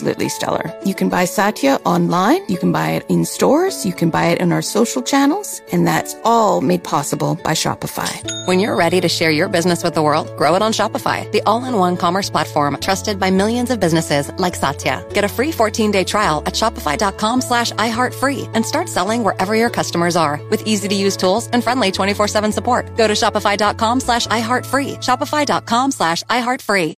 absolutely stellar. You can buy Satya online, you can buy it in stores, you can buy it in our social channels, and that's all made possible by Shopify. When you're ready to share your business with the world, grow it on Shopify, the all-in-one commerce platform trusted by millions of businesses like Satya. Get a free 14-day trial at shopify.com slash iHeartFree and start selling wherever your customers are with easy-to-use tools and friendly 24-7 support. Go to shopify.com slash iHeartFree, shopify.com slash iHeartFree.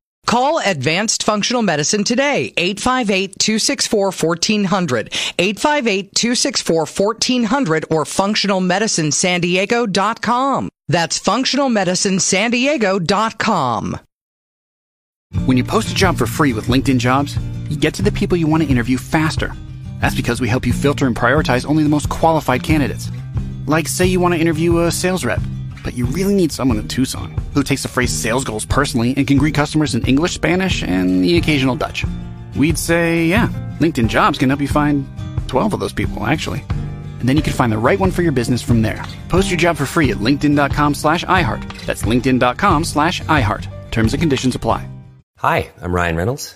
Call Advanced Functional Medicine today, 858-264-1400, 858-264-1400 or functionalmedicinesandiego.com. That's functionalmedicinesandiego.com. When you post a job for free with LinkedIn Jobs, you get to the people you want to interview faster. That's because we help you filter and prioritize only the most qualified candidates. Like, say you want to interview a sales rep but you really need someone in Tucson who takes the phrase sales goals personally and can greet customers in English, Spanish, and the occasional Dutch. We'd say, yeah, LinkedIn Jobs can help you find 12 of those people, actually. And then you can find the right one for your business from there. Post your job for free at linkedin.com slash iHeart. That's linkedin.com slash iHeart. Terms and conditions apply. Hi, I'm Ryan Reynolds.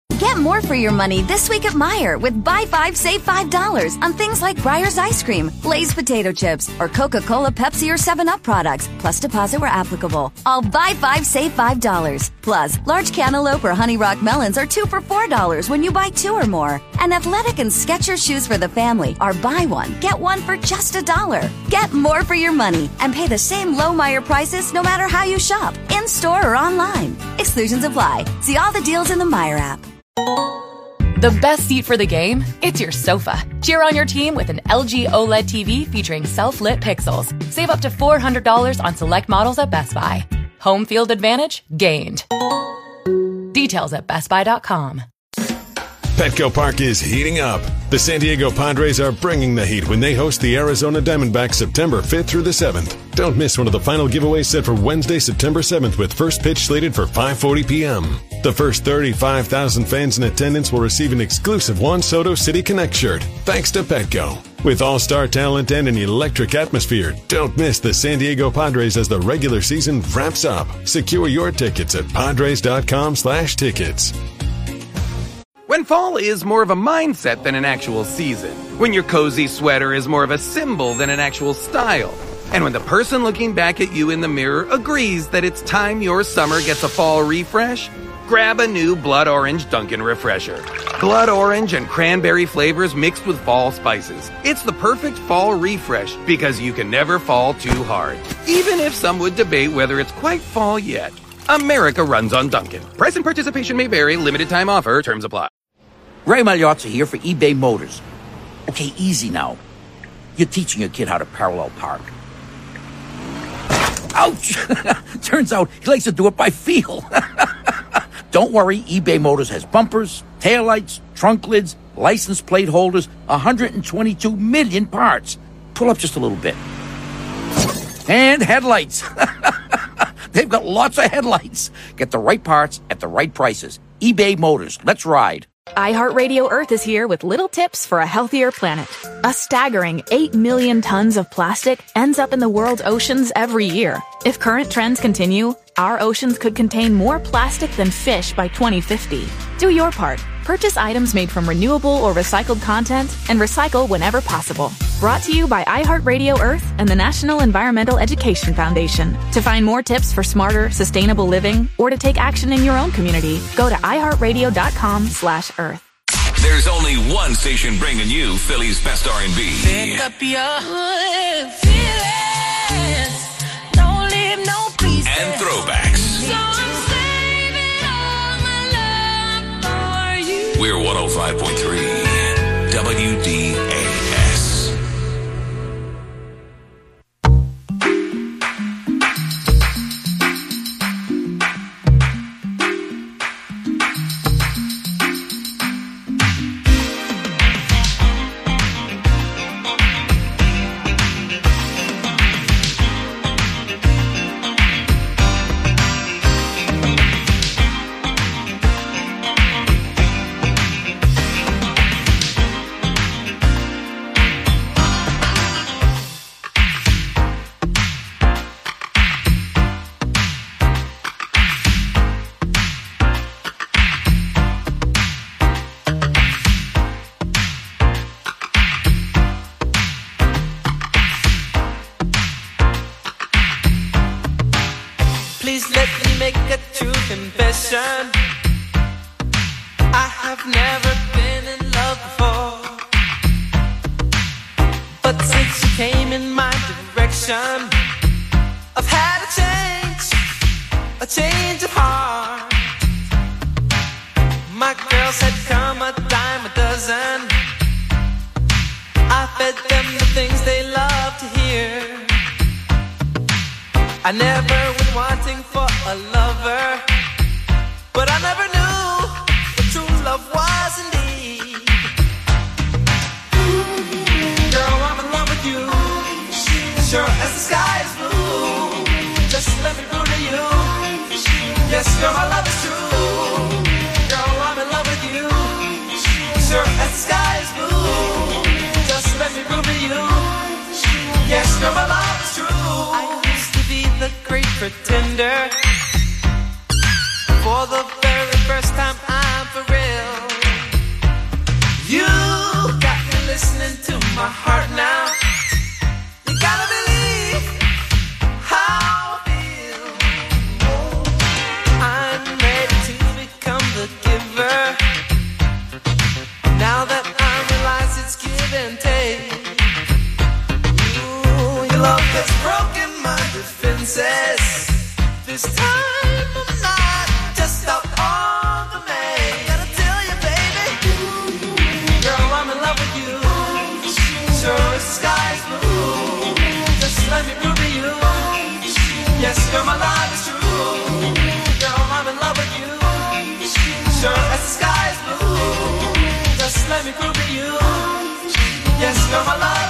Get more for your money this week at Meijer with buy five, save five dollars on things like Breyer's ice cream, Lay's potato chips, or Coca-Cola, Pepsi, or 7-Up products, plus deposit where applicable. All buy five, save five dollars. Plus, large cantaloupe or honey rock melons are two for four dollars when you buy two or more. And athletic and Skechers shoes for the family are buy one, get one for just a dollar. Get more for your money and pay the same low Meijer prices no matter how you shop, in store or online. Exclusions apply. See all the deals in the Meijer app. The best seat for the game? It's your sofa. Cheer on your team with an LG OLED TV featuring self lit pixels. Save up to $400 on select models at Best Buy. Home field advantage gained. Details at bestbuy.com. Petco Park is heating up. The San Diego Padres are bringing the heat when they host the Arizona Diamondbacks September 5th through the 7th. Don't miss one of the final giveaways set for Wednesday, September 7th with first pitch slated for 5:40 p.m. The first 35,000 fans in attendance will receive an exclusive Juan Soto City Connect shirt thanks to Petco. With all-star talent and an electric atmosphere, don't miss the San Diego Padres as the regular season wraps up. Secure your tickets at padres.com/tickets. When fall is more of a mindset than an actual season. When your cozy sweater is more of a symbol than an actual style. And when the person looking back at you in the mirror agrees that it's time your summer gets a fall refresh, grab a new Blood Orange Dunkin' Refresher. Blood orange and cranberry flavors mixed with fall spices. It's the perfect fall refresh because you can never fall too hard. Even if some would debate whether it's quite fall yet. America runs on Dunkin'. Price and participation may vary, limited time offer, terms apply. Ray Magliozzi here for eBay Motors. Okay, easy now. You're teaching your kid how to parallel park. Ouch! Turns out he likes to do it by feel. Don't worry, eBay Motors has bumpers, taillights, trunk lids, license plate holders, 122 million parts. Pull up just a little bit. And headlights. They've got lots of headlights. Get the right parts at the right prices. eBay Motors. Let's ride. iHeartRadio Earth is here with little tips for a healthier planet. A staggering 8 million tons of plastic ends up in the world's oceans every year. If current trends continue, our oceans could contain more plastic than fish by 2050. Do your part. Purchase items made from renewable or recycled content and recycle whenever possible. Brought to you by iHeartRadio Earth and the National Environmental Education Foundation. To find more tips for smarter, sustainable living or to take action in your own community, go to iHeartRadio.com slash earth. There's only one station bringing you Philly's best R&B. Pick up your feelings. Don't leave no pieces. We're 105.3 WDAS. I have never been in love before. But since you came in my direction, I've had a change, a change of heart. My girls had come a dime a dozen. I fed them the things they love to hear. I never was wanting for a lover, but I never knew what true love was indeed. Girl, I'm in love with you, sure as the sky is blue. Just let me prove to you, yes, girl, my love is true. Girl, I'm in love with you, sure as the sky is blue. Just let me prove to you, yes, girl, my love is true. I used to be the great pretender. For the very first time, I'm for real. You got me listening to my heart Yes, girl,